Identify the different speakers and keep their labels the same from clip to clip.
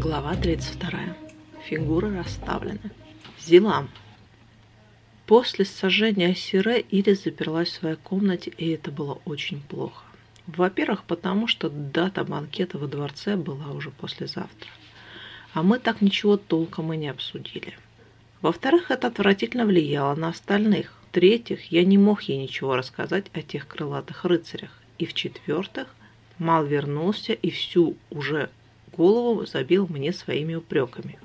Speaker 1: Глава 32. Фигуры расставлены. Зилам. После сожжения Сире Ирис заперлась в своей комнате, и это было очень плохо. Во-первых, потому что дата банкета во дворце была уже послезавтра. А мы так ничего толком и не обсудили. Во-вторых, это отвратительно влияло на остальных. В-третьих, я не мог ей ничего рассказать о тех крылатых рыцарях. И в-четвертых, Мал вернулся и всю уже голову забил мне своими упреками.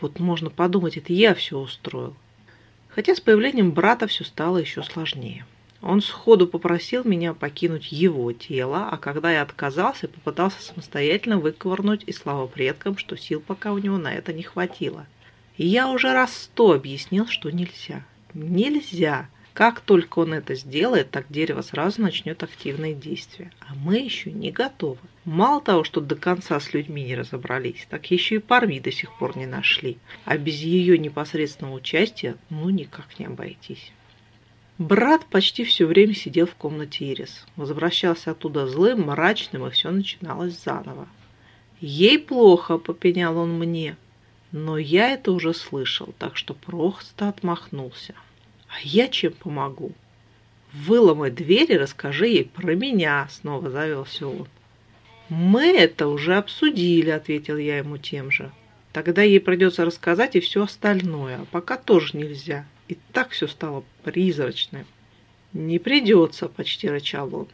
Speaker 1: Вот можно подумать, это я все устроил. Хотя с появлением брата все стало еще сложнее. Он сходу попросил меня покинуть его тело, а когда я отказался, попытался самостоятельно выковырнуть и слава предкам, что сил пока у него на это не хватило. И я уже раз сто объяснил, что нельзя. Нельзя. Как только он это сделает, так дерево сразу начнет активные действия. А мы еще не готовы. Мало того, что до конца с людьми не разобрались, так еще и Парми до сих пор не нашли. А без ее непосредственного участия ну никак не обойтись. Брат почти все время сидел в комнате Ирис. Возвращался оттуда злым, мрачным, и все начиналось заново. «Ей плохо», — попенял он мне. Но я это уже слышал, так что просто отмахнулся. А я чем помогу? Выломай дверь и расскажи ей про меня, снова завелся он. Мы это уже обсудили, ответил я ему тем же. Тогда ей придется рассказать и все остальное, а пока тоже нельзя. И так все стало призрачным. Не придется, почти рычал он.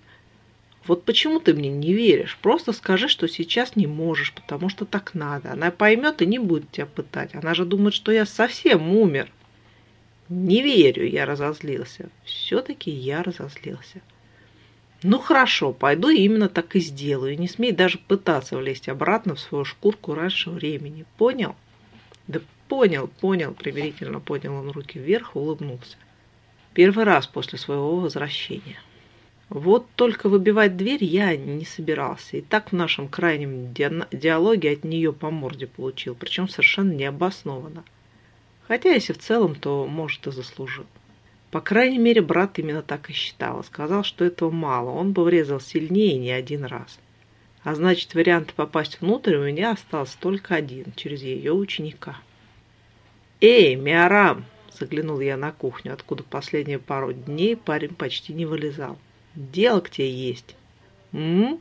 Speaker 1: Вот почему ты мне не веришь? Просто скажи, что сейчас не можешь, потому что так надо. Она поймет и не будет тебя пытать. Она же думает, что я совсем умер. Не верю, я разозлился. Все-таки я разозлился. Ну хорошо, пойду именно так и сделаю. Не смей даже пытаться влезть обратно в свою шкурку раньше времени. Понял? Да понял, понял, примирительно поднял он руки вверх и улыбнулся. Первый раз после своего возвращения. Вот только выбивать дверь я не собирался. И так в нашем крайнем диалоге от нее по морде получил, причем совершенно необоснованно. Хотя, если в целом, то, может, и заслужил. По крайней мере, брат именно так и считал. Сказал, что этого мало, он бы врезал сильнее не один раз. А значит, вариант попасть внутрь у меня остался только один, через ее ученика. «Эй, Миарам!» – заглянул я на кухню, откуда последние пару дней парень почти не вылезал. «Дело к тебе есть». «М?»,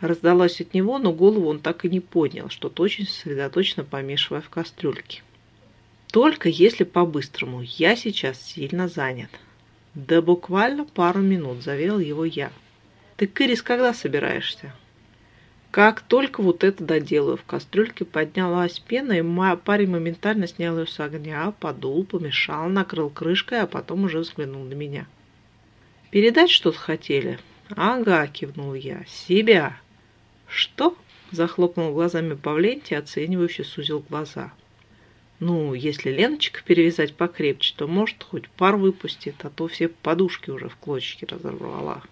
Speaker 1: Раздалось от него, но голову он так и не поднял, что-то очень сосредоточенно помешивая в кастрюльке. Только если по-быстрому. Я сейчас сильно занят. Да буквально пару минут, заверил его я. Ты, Кырис, когда собираешься? Как только вот это доделаю, в кастрюльке поднялась пена, и моя парень моментально снял ее с огня, подул, помешал, накрыл крышкой, а потом уже взглянул на меня. «Передать что-то хотели?» «Ага», — кивнул я. «Себя». «Что?» — захлопнул глазами Павлентий, оценивающе сузил глаза. Ну, если Леночка перевязать покрепче, то, может, хоть пар выпустит, а то все подушки уже в клочки разорвала.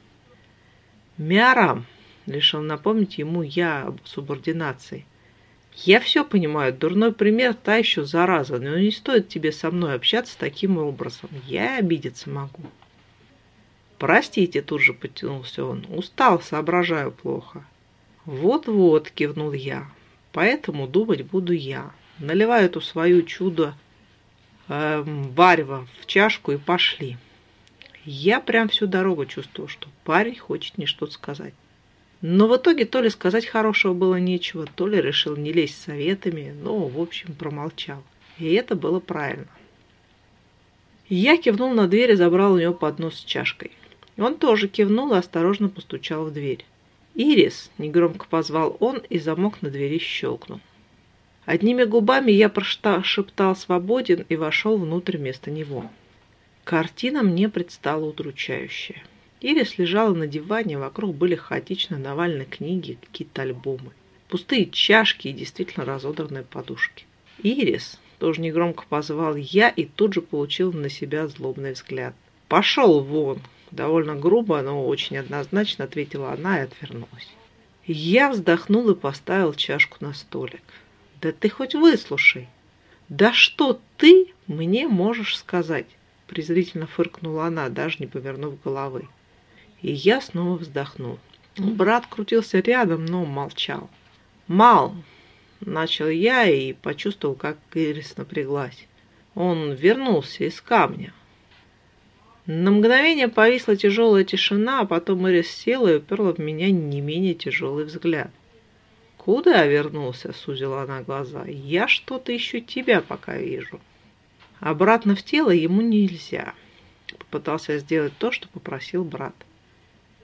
Speaker 1: Мярам, решил напомнить ему я об субординации. Я все понимаю, дурной пример та еще зараза, но не стоит тебе со мной общаться таким образом. Я обидеться могу. Простите, тут же потянулся он. Устал, соображаю плохо. Вот-вот, кивнул я. Поэтому думать буду я наливаю эту свою чудо э, варево в чашку и пошли. Я прям всю дорогу чувствовал, что парень хочет мне что-то сказать. Но в итоге то ли сказать хорошего было нечего, то ли решил не лезть советами, но, в общем, промолчал. И это было правильно. Я кивнул на дверь и забрал у него поднос с чашкой. Он тоже кивнул и осторожно постучал в дверь. «Ирис!» – негромко позвал он, и замок на двери щелкнул. Одними губами я прошептал «свободен» и вошел внутрь вместо него. Картина мне предстала удручающая. Ирис лежала на диване, вокруг были хаотично навалены книги, какие-то альбомы. Пустые чашки и действительно разодранные подушки. «Ирис!» – тоже негромко позвал я и тут же получил на себя злобный взгляд. «Пошел вон!» – довольно грубо, но очень однозначно ответила она и отвернулась. Я вздохнул и поставил чашку на столик. Да ты хоть выслушай. Да что ты мне можешь сказать? Презрительно фыркнула она, даже не повернув головы. И я снова вздохнул. Брат крутился рядом, но молчал. «Мал!» Начал я и почувствовал, как Ирис напряглась. Он вернулся из камня. На мгновение повисла тяжелая тишина, а потом Ирис села и уперла в меня не менее тяжелый взгляд. «Куда вернулся?» — сузила она глаза. «Я что-то еще тебя пока вижу». Обратно в тело ему нельзя. Попытался сделать то, что попросил брат.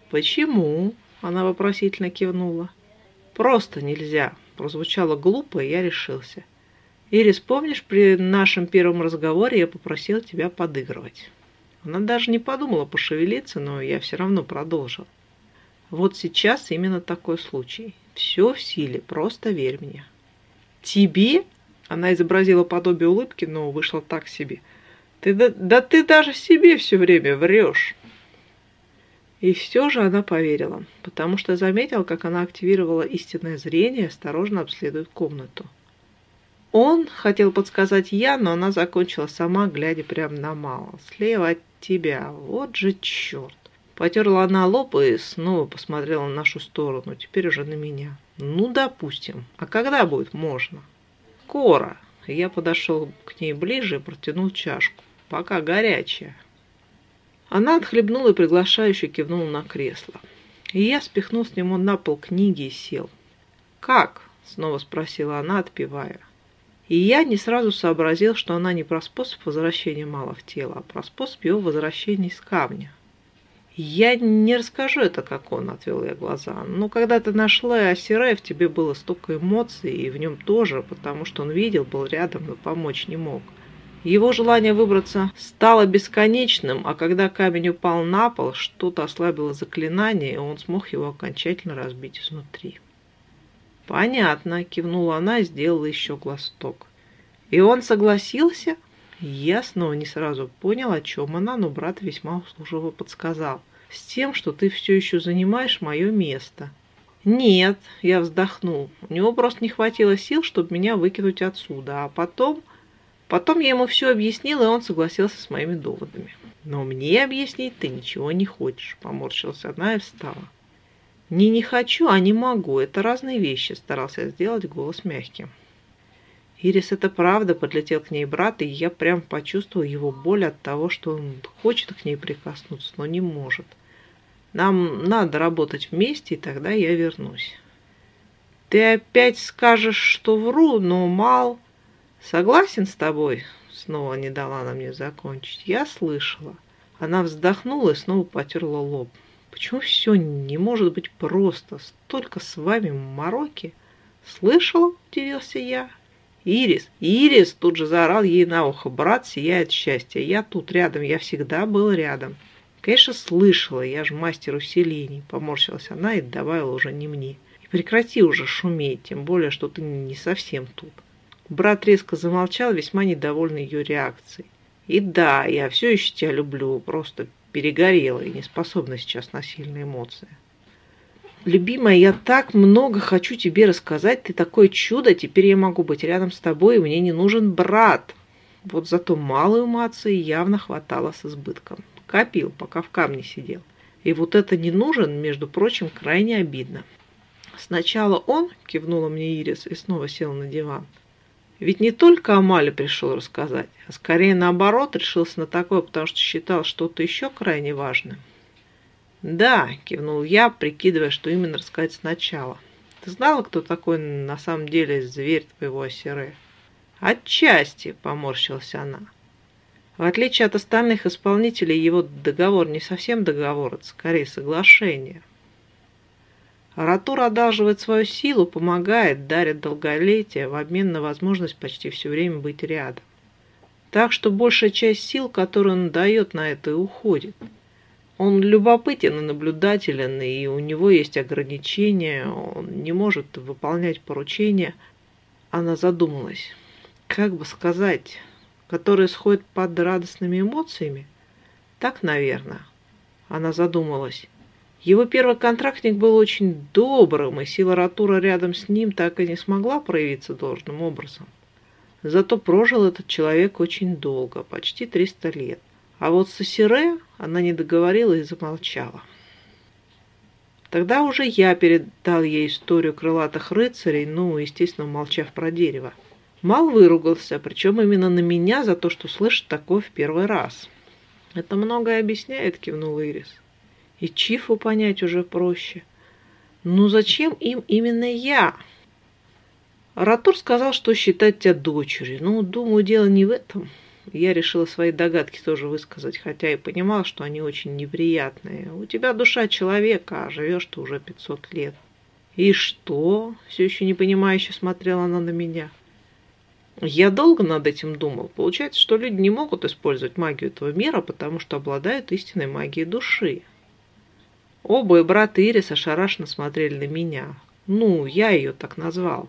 Speaker 1: «Почему?» — она вопросительно кивнула. «Просто нельзя», — прозвучало глупо, и я решился. «Ирис, помнишь, при нашем первом разговоре я попросил тебя подыгрывать?» Она даже не подумала пошевелиться, но я все равно продолжил. Вот сейчас именно такой случай. Все в силе, просто верь мне. Тебе? Она изобразила подобие улыбки, но вышла так себе. Ты да, да ты даже себе все время врешь. И все же она поверила, потому что заметил, как она активировала истинное зрение и осторожно обследует комнату. Он хотел подсказать я, но она закончила сама, глядя прямо на Мало. Слева от тебя. Вот же черт. Потерла она лоб и снова посмотрела на нашу сторону, теперь уже на меня. Ну, допустим. А когда будет можно? Скоро. Я подошел к ней ближе и протянул чашку. Пока горячая. Она отхлебнула и приглашающе кивнула на кресло. И я спихнул с него на пол книги и сел. «Как?» — снова спросила она, отпивая. И я не сразу сообразил, что она не про способ возвращения мало в тело, а про способ его возвращения из камня. Я не расскажу это, как он, отвел я глаза. Но когда ты нашла Асире, в тебе было столько эмоций, и в нем тоже, потому что он видел, был рядом, но помочь не мог. Его желание выбраться стало бесконечным, а когда камень упал на пол, что-то ослабило заклинание, и он смог его окончательно разбить изнутри. «Понятно», — кивнула она и сделала еще глоток. «И он согласился?» Я снова не сразу понял, о чем она, но брат весьма услуживо подсказал. «С тем, что ты все еще занимаешь мое место». «Нет», — я вздохнул. «У него просто не хватило сил, чтобы меня выкинуть отсюда. А потом...» Потом я ему все объяснил, и он согласился с моими доводами. «Но мне объяснить ты ничего не хочешь», — поморщилась она и встала. Не не хочу, а не могу. Это разные вещи, старался сделать голос мягким. Ирис, это правда, подлетел к ней брат, и я прям почувствовал его боль от того, что он хочет к ней прикоснуться, но не может. Нам надо работать вместе, и тогда я вернусь. Ты опять скажешь, что вру, но Мал согласен с тобой? Снова не дала она мне закончить. Я слышала. Она вздохнула и снова потерла лоб. Почему все не может быть просто? Столько с вами мороки. Слышала? Удивился я. Ирис, Ирис! Тут же заорал ей на ухо. Брат сияет счастья. Я тут рядом, я всегда был рядом. Конечно, слышала, я же мастер усилений. Поморщилась она и добавила уже не мне. И прекрати уже шуметь, тем более, что ты не совсем тут. Брат резко замолчал, весьма недовольный ее реакцией. И да, я все еще тебя люблю, просто перегорела и не способна сейчас на сильные эмоции. Любимая, я так много хочу тебе рассказать. Ты такое чудо. Теперь я могу быть рядом с тобой, и мне не нужен брат. Вот зато малой эмоции явно хватало с избытком. Копил, пока в камне сидел. И вот это не нужен, между прочим, крайне обидно. Сначала он, кивнула мне Ирис, и снова сел на диван. Ведь не только о Мале пришел рассказать, а скорее наоборот решился на такое, потому что считал что-то еще крайне важным. «Да», — кивнул я, прикидывая, что именно рассказать сначала. «Ты знала, кто такой на самом деле зверь твоего осеры?» «Отчасти», — поморщилась она. В отличие от остальных исполнителей, его договор не совсем договор, это скорее соглашение. Аратур одалживает свою силу, помогает, дарит долголетие в обмен на возможность почти все время быть рядом. Так что большая часть сил, которую он дает на это, уходит. Он любопытен и наблюдателен, и у него есть ограничения, он не может выполнять поручения. Она задумалась. Как бы сказать, которые сходят под радостными эмоциями? Так, наверное. Она задумалась. Его первый контрактник был очень добрым, и сила Ратура рядом с ним так и не смогла проявиться должным образом. Зато прожил этот человек очень долго, почти 300 лет. А вот с Асире она не договорила и замолчала. Тогда уже я передал ей историю крылатых рыцарей, ну, естественно, молчав про дерево. Мал выругался, причем именно на меня за то, что слышит такое в первый раз. «Это многое объясняет», — кивнул Ирис. «И Чифу понять уже проще. Ну зачем им именно я?» Ратур сказал, что считать тебя дочерью. Ну, думаю, дело не в этом. Я решила свои догадки тоже высказать, хотя и понимала, что они очень неприятные. У тебя душа человека, а живешь ты уже пятьсот лет. И что? Все еще непонимающе смотрела она на меня. Я долго над этим думал. Получается, что люди не могут использовать магию этого мира, потому что обладают истинной магией души. Оба и брат Ирис ошарашенно смотрели на меня. Ну, я ее так назвал.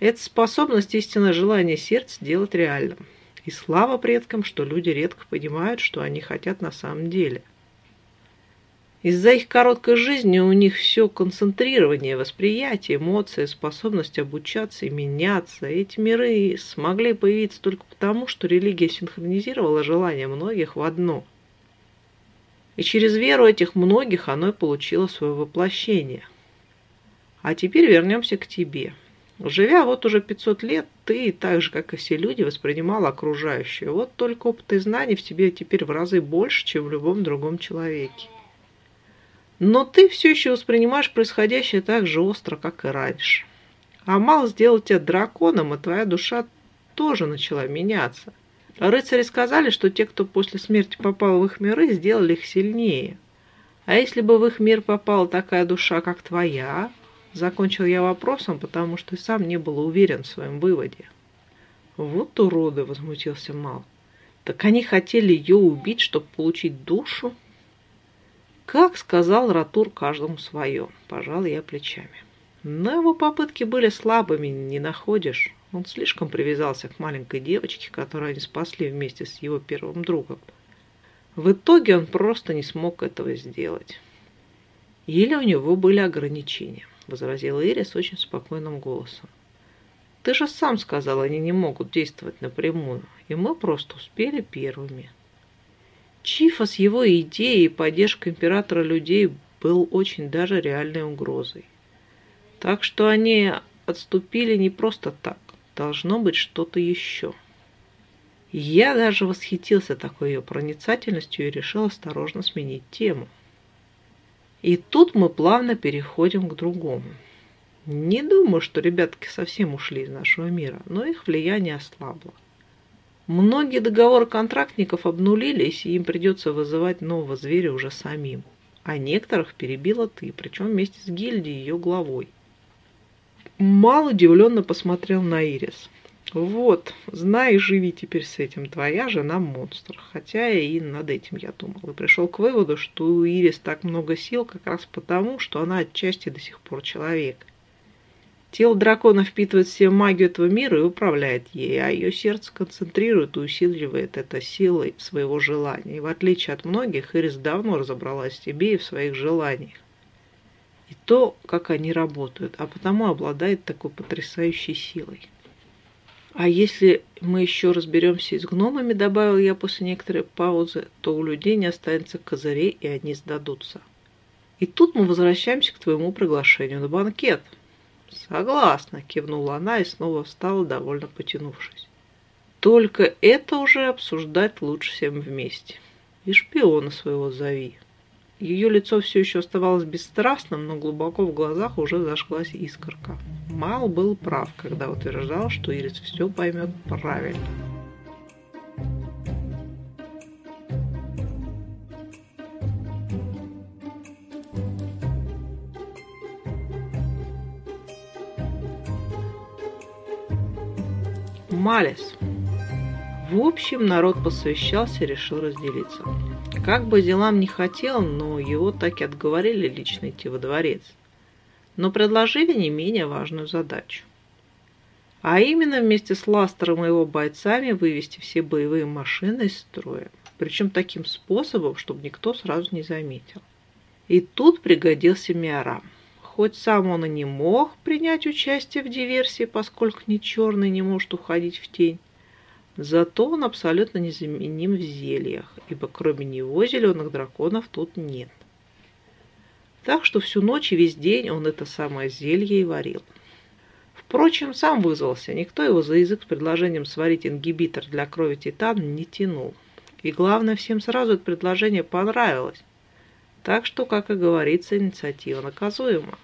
Speaker 1: Это способность истинное желание сердца делать реальным. И слава предкам, что люди редко понимают, что они хотят на самом деле. Из-за их короткой жизни у них все концентрирование, восприятие, эмоции, способность обучаться и меняться. Эти миры смогли появиться только потому, что религия синхронизировала желания многих в одно. И через веру этих многих оно и получило свое воплощение. А теперь вернемся к тебе. Живя вот уже 500 лет, ты, так же, как и все люди, воспринимал окружающее. Вот только опыт и знаний в тебе теперь в разы больше, чем в любом другом человеке. Но ты все еще воспринимаешь происходящее так же остро, как и раньше. Амал сделал тебя драконом, и твоя душа тоже начала меняться. Рыцари сказали, что те, кто после смерти попал в их миры, сделали их сильнее. А если бы в их мир попала такая душа, как твоя, Закончил я вопросом, потому что и сам не был уверен в своем выводе. «Вот уроды!» — возмутился Мал. «Так они хотели ее убить, чтобы получить душу?» «Как сказал Ратур, каждому свое», — пожал я плечами. Но его попытки были слабыми, не находишь. Он слишком привязался к маленькой девочке, которую они спасли вместе с его первым другом. В итоге он просто не смог этого сделать. Или у него были ограничения. — возразила Ирис очень спокойным голосом. «Ты же сам сказал, они не могут действовать напрямую, и мы просто успели первыми». Чифа с его идеей и поддержкой императора людей был очень даже реальной угрозой. Так что они отступили не просто так. Должно быть что-то еще. Я даже восхитился такой ее проницательностью и решил осторожно сменить тему. И тут мы плавно переходим к другому. Не думаю, что ребятки совсем ушли из нашего мира, но их влияние ослабло. Многие договоры контрактников обнулились, и им придется вызывать нового зверя уже самим. А некоторых перебила ты, причем вместе с гильдией ее главой. Мал удивленно посмотрел на Ирис. Вот, знай, живи теперь с этим. Твоя жена монстр. Хотя и над этим я думал. И пришел к выводу, что у Ирис так много сил как раз потому, что она отчасти до сих пор человек. Тело дракона впитывает все магию этого мира и управляет ей, а ее сердце концентрирует и усиливает это силой своего желания. И в отличие от многих, Ирис давно разобралась в себе и в своих желаниях. И то, как они работают, а потому обладает такой потрясающей силой. А если мы еще разберемся и с гномами, добавил я после некоторой паузы, то у людей не останется козырей, и они сдадутся. И тут мы возвращаемся к твоему приглашению на банкет. Согласна, кивнула она и снова встала, довольно потянувшись. Только это уже обсуждать лучше всем вместе. И шпиона своего зови. Ее лицо все еще оставалось бесстрастным, но глубоко в глазах уже зажглась искорка. Мал был прав, когда утверждал, что Ирис все поймет правильно. Малис. В общем, народ посовещался и решил разделиться. Как бы Зелам не хотел, но его так и отговорили лично идти во дворец. Но предложили не менее важную задачу. А именно вместе с Ластером и его бойцами вывести все боевые машины из строя. Причем таким способом, чтобы никто сразу не заметил. И тут пригодился Миарам. Хоть сам он и не мог принять участие в диверсии, поскольку ни черный не может уходить в тень, Зато он абсолютно незаменим в зельях, ибо кроме него зеленых драконов тут нет. Так что всю ночь и весь день он это самое зелье и варил. Впрочем, сам вызвался, никто его за язык с предложением сварить ингибитор для крови титана не тянул. И главное, всем сразу это предложение понравилось. Так что, как и говорится, инициатива наказуема.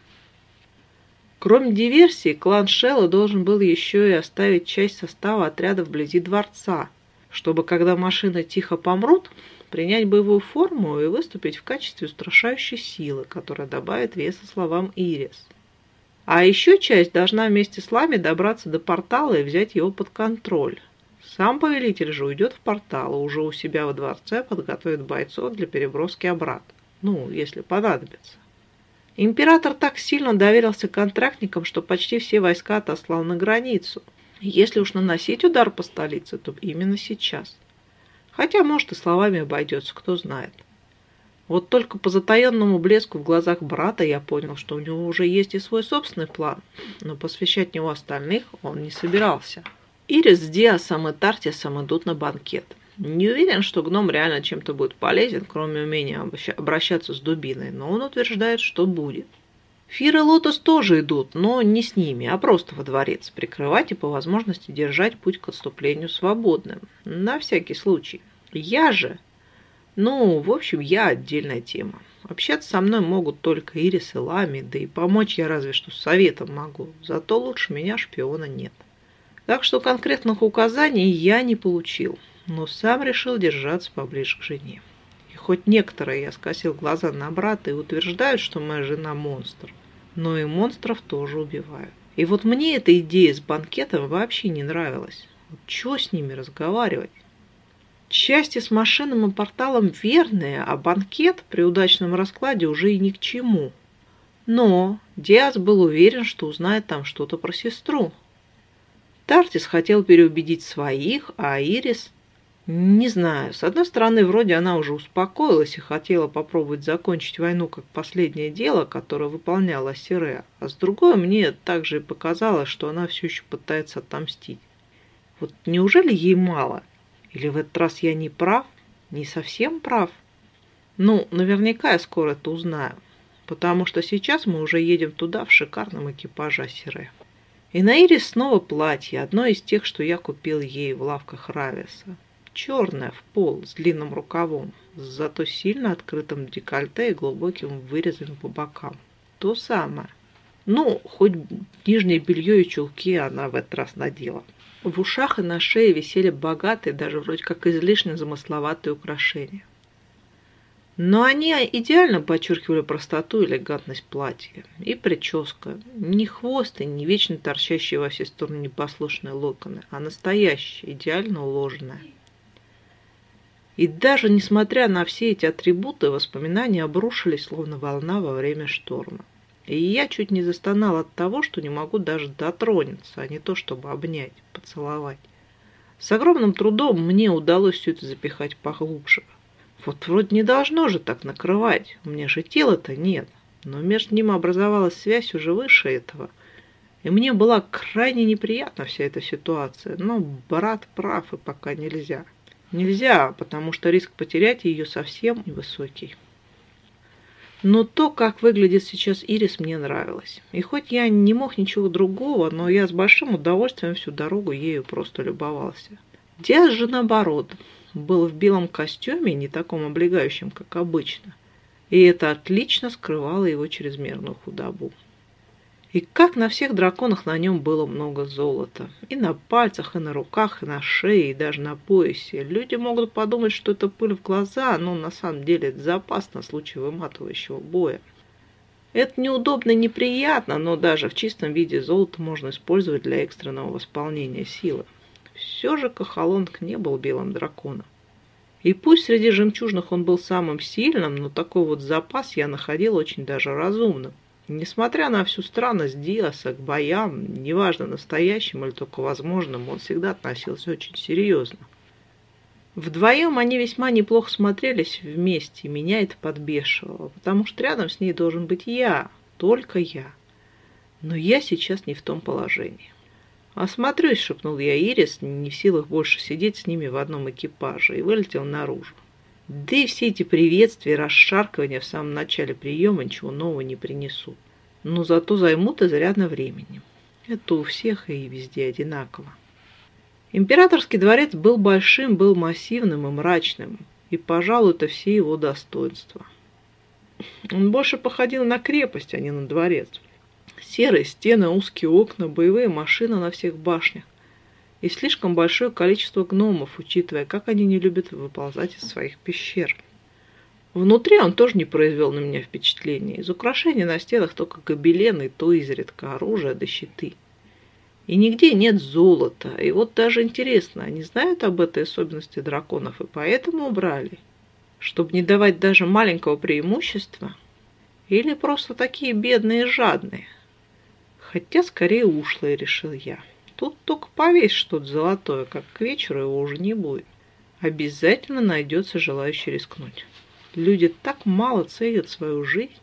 Speaker 1: Кроме диверсии, клан Шелла должен был еще и оставить часть состава отряда вблизи дворца, чтобы, когда машины тихо помрут, принять боевую форму и выступить в качестве устрашающей силы, которая добавит веса словам Ирис. А еще часть должна вместе с вами добраться до портала и взять его под контроль. Сам повелитель же уйдет в портал и уже у себя во дворце подготовит бойцов для переброски обратно. Ну, если понадобится. Император так сильно доверился контрактникам, что почти все войска отослал на границу. Если уж наносить удар по столице, то именно сейчас. Хотя, может, и словами обойдется, кто знает. Вот только по затаенному блеску в глазах брата я понял, что у него уже есть и свой собственный план, но посвящать него остальных он не собирался. Ирис с Диасом и Тартисом идут на банкет. Не уверен, что гном реально чем-то будет полезен, кроме умения обращаться с дубиной, но он утверждает, что будет. Фир и Лотос тоже идут, но не с ними, а просто во дворец, прикрывать и по возможности держать путь к отступлению свободным. На всякий случай. Я же... Ну, в общем, я отдельная тема. Общаться со мной могут только Ирис и Лами, да и помочь я разве что советом могу. Зато лучше меня шпиона нет. Так что конкретных указаний я не получил но сам решил держаться поближе к жене. И хоть некоторые, я скосил глаза на брата и утверждают, что моя жена монстр, но и монстров тоже убивают. И вот мне эта идея с банкетом вообще не нравилась. Вот чего с ними разговаривать? Части с машинным и порталом верные, а банкет при удачном раскладе уже и ни к чему. Но Диас был уверен, что узнает там что-то про сестру. Тартис хотел переубедить своих, а Ирис не знаю. С одной стороны, вроде она уже успокоилась и хотела попробовать закончить войну как последнее дело, которое выполняла Сире. А с другой, мне также показалось, что она все еще пытается отомстить. Вот неужели ей мало? Или в этот раз я не прав? Не совсем прав? Ну, наверняка я скоро это узнаю. Потому что сейчас мы уже едем туда в шикарном экипаже Сире. И на Ире снова платье, одно из тех, что я купил ей в лавках Рависа черная в пол с длинным рукавом, зато сильно открытым декольте и глубоким вырезом по бокам. То самое. Ну, хоть нижнее белье и чулки она в этот раз надела. В ушах и на шее висели богатые, даже вроде как излишне замысловатые украшения. Но они идеально подчеркивали простоту и элегантность платья. И прическа. Не хвост и не вечно торчащие во все стороны непослушные локоны, а настоящая, идеально уложенная. И даже несмотря на все эти атрибуты, воспоминания обрушились, словно волна во время шторма. И я чуть не застонал от того, что не могу даже дотронуться, а не то, чтобы обнять, поцеловать. С огромным трудом мне удалось все это запихать поглубже. Вот вроде не должно же так накрывать, у меня же тела-то нет. Но между ним образовалась связь уже выше этого. И мне была крайне неприятна вся эта ситуация. Но брат прав, и пока нельзя. Нельзя, потому что риск потерять ее совсем невысокий. Но то, как выглядит сейчас Ирис, мне нравилось. И хоть я не мог ничего другого, но я с большим удовольствием всю дорогу ею просто любовался. Диас же наоборот, был в белом костюме, не таком облегающем, как обычно. И это отлично скрывало его чрезмерную худобу. И как на всех драконах на нем было много золота. И на пальцах, и на руках, и на шее, и даже на поясе. Люди могут подумать, что это пыль в глаза, но на самом деле это запас на случай выматывающего боя. Это неудобно и неприятно, но даже в чистом виде золото можно использовать для экстренного восполнения силы. Все же Кахалонг не был белым драконом. И пусть среди жемчужных он был самым сильным, но такой вот запас я находил очень даже разумным. Несмотря на всю странность Диаса к боям, неважно настоящим или только возможным, он всегда относился очень серьезно. Вдвоем они весьма неплохо смотрелись вместе, и меня это подбешивало, потому что рядом с ней должен быть я, только я. Но я сейчас не в том положении. «Осмотрюсь», — шепнул я Ирис, не в силах больше сидеть с ними в одном экипаже, и вылетел наружу. Да и все эти приветствия и расшаркивания в самом начале приема ничего нового не принесут. Но зато займут изрядно времени. Это у всех и везде одинаково. Императорский дворец был большим, был массивным и мрачным, и, пожалуй, это все его достоинства. Он больше походил на крепость, а не на дворец. Серые стены, узкие окна, боевые машины на всех башнях и слишком большое количество гномов, учитывая, как они не любят выползать из своих пещер. Внутри он тоже не произвел на меня впечатления. Из украшений на стенах только гобелены, то изредка оружие да щиты. И нигде нет золота. И вот даже интересно, они знают об этой особенности драконов и поэтому убрали? Чтобы не давать даже маленького преимущества? Или просто такие бедные и жадные? Хотя скорее ушлые, решил я. Тут только повесь что-то золотое, как к вечеру его уже не будет. Обязательно найдется желающий рискнуть. Люди так мало ценят свою жизнь.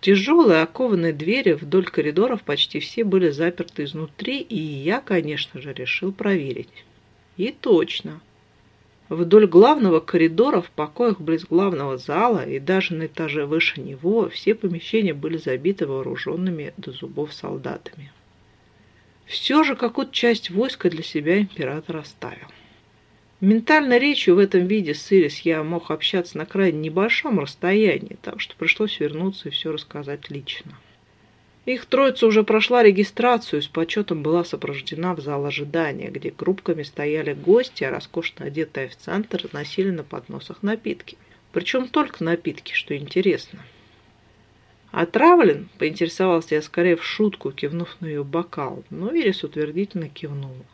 Speaker 1: Тяжелые окованные двери вдоль коридоров почти все были заперты изнутри, и я, конечно же, решил проверить. И точно. Вдоль главного коридора, в покоях близ главного зала и даже на этаже выше него все помещения были забиты вооруженными до зубов солдатами. Все же какую-то часть войска для себя император оставил. Ментальной речью в этом виде с Ирис я мог общаться на крайне небольшом расстоянии, так что пришлось вернуться и все рассказать лично. Их троица уже прошла регистрацию и с почетом была сопровождена в зал ожидания, где группками стояли гости, а роскошно одетые официанты разносили на подносах напитки. Причем только напитки, что интересно. «Отравлен?» – поинтересовался я скорее в шутку, кивнув на ее бокал, но Ирис утвердительно кивнула.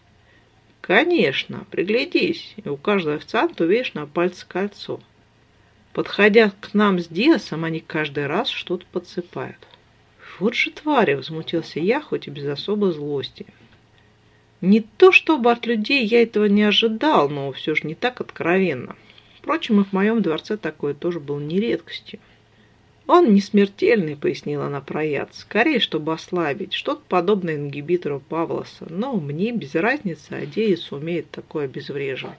Speaker 1: «Конечно, приглядись, и у каждого официанта увидишь на пальце кольцо. Подходя к нам с Диасом, они каждый раз что-то подсыпают». «Вот же твари!» – возмутился я, хоть и без особой злости. Не то чтобы от людей я этого не ожидал, но все же не так откровенно. Впрочем, и в моем дворце такое тоже было не редкостью. «Он не смертельный», — пояснила она про яд. «Скорее, чтобы ослабить. Что-то подобное ингибитору Павлоса. Но мне без разницы, а Деис умеет такое обезвреживать».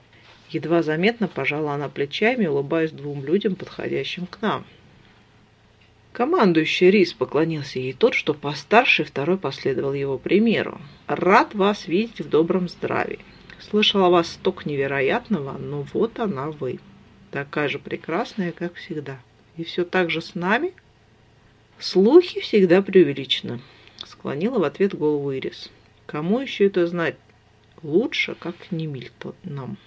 Speaker 1: Едва заметно пожала она плечами, улыбаясь двум людям, подходящим к нам. Командующий Рис поклонился ей тот, что постарше, второй последовал его примеру. «Рад вас видеть в добром здравии. Слышала о вас столько невероятного, но вот она вы. Такая же прекрасная, как всегда». И все так же с нами? Слухи всегда преувеличены. Склонила в ответ голову Ирис. Кому еще это знать? Лучше, как не Мильтонам.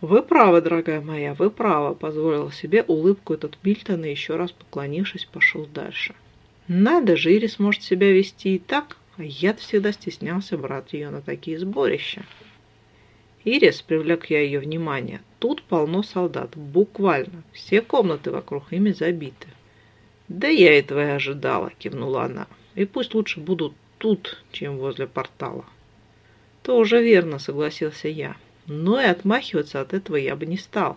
Speaker 1: «Вы правы, дорогая моя, вы правы», — позволил себе улыбку этот Мильтон и еще раз поклонившись, пошел дальше. «Надо же, Ирис может себя вести и так, а я всегда стеснялся брать ее на такие сборища». Ирис, привлек я ее внимание, тут полно солдат, буквально. Все комнаты вокруг ими забиты. Да я этого и ожидала, кивнула она. И пусть лучше будут тут, чем возле портала. Тоже верно, согласился я. Но и отмахиваться от этого я бы не стал.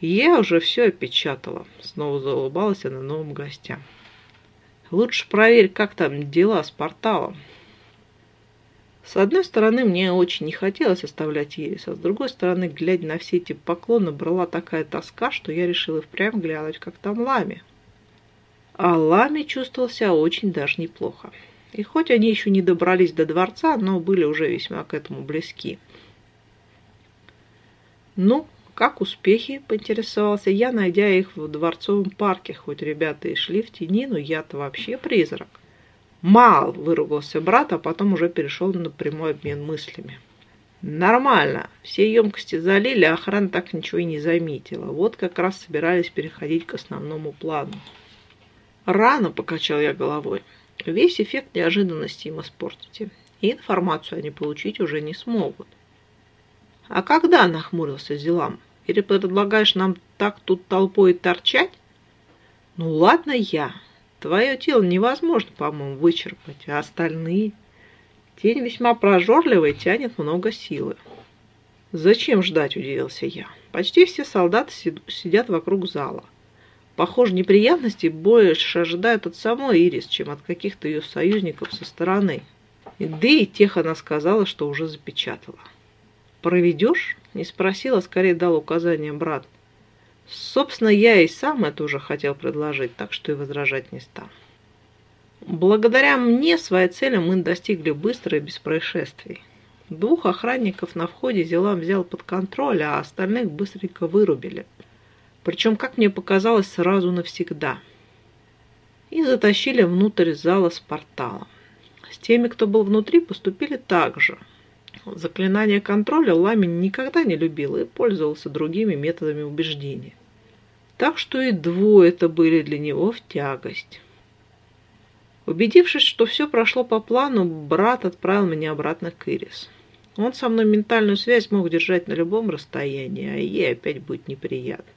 Speaker 1: Я уже все опечатала. Снова заулыбалась она новым гостям. Лучше проверь, как там дела с порталом. С одной стороны, мне очень не хотелось оставлять Ирис, а с другой стороны, глядя на все эти поклоны, брала такая тоска, что я решила впрямь глянуть, как там Лами. А Лами чувствовал себя очень даже неплохо. И хоть они еще не добрались до дворца, но были уже весьма к этому близки. «Ну, как успехи?» – поинтересовался я, найдя их в дворцовом парке. Хоть ребята и шли в тени, но я-то вообще призрак. «Мал!» – выругался брат, а потом уже перешел на прямой обмен мыслями. «Нормально. Все емкости залили, а охрана так ничего и не заметила. Вот как раз собирались переходить к основному плану». «Рано!» – покачал я головой. «Весь эффект неожиданности им испортите, и информацию они получить уже не смогут». «А когда?» – нахмурился Зелам. «Или предлагаешь нам так тут толпой торчать?» «Ну ладно я. Твое тело невозможно, по-моему, вычерпать, а остальные... Тень весьма прожорливая, тянет много силы. «Зачем ждать?» – удивился я. «Почти все солдаты сидят вокруг зала. Похоже, неприятности больше ожидают от самой Ирис, чем от каких-то ее союзников со стороны. Да и тех она сказала, что уже запечатала. «Проведешь?» – не спросила, скорее дал указание брат. Собственно, я и сам это уже хотел предложить, так что и возражать не стал. Благодаря мне своей цели мы достигли быстро и без происшествий. Двух охранников на входе Зелам взял под контроль, а остальных быстренько вырубили. Причем, как мне показалось, сразу навсегда. И затащили внутрь зала с порталом. С теми, кто был внутри, поступили так же. Заклинание контроля Ламень никогда не любил и пользовался другими методами убеждения. Так что и двое это были для него в тягость. Убедившись, что все прошло по плану, брат отправил меня обратно к Ирис. Он со мной ментальную связь мог держать на любом расстоянии, а ей опять будет неприятно.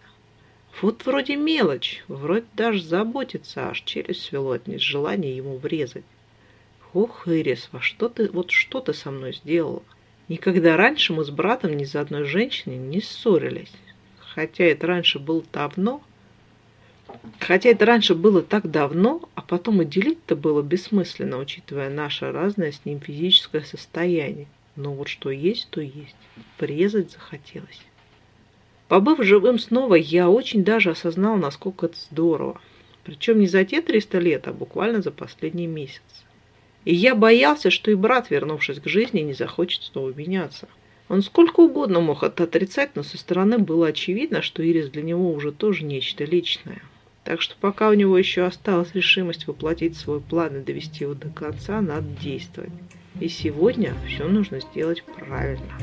Speaker 1: Вот вроде мелочь, вроде даже заботится, аж челюсть свело от желания ему врезать. Ох, Ирис, во что ты, вот что ты со мной сделала? Никогда раньше мы с братом ни за одной женщиной не ссорились. Хотя это раньше было давно, Хотя это раньше было так давно, а потом и делить-то было бессмысленно, учитывая наше разное с ним физическое состояние. Но вот что есть, то есть. Порезать захотелось. Побыв живым снова, я очень даже осознал, насколько это здорово. Причем не за те 300 лет, а буквально за последний месяц. И я боялся, что и брат, вернувшись к жизни, не захочет снова меняться. Он сколько угодно мог это отрицать, но со стороны было очевидно, что Ирис для него уже тоже нечто личное. Так что пока у него еще осталась решимость воплотить свой план и довести его до конца, надо действовать. И сегодня все нужно сделать правильно.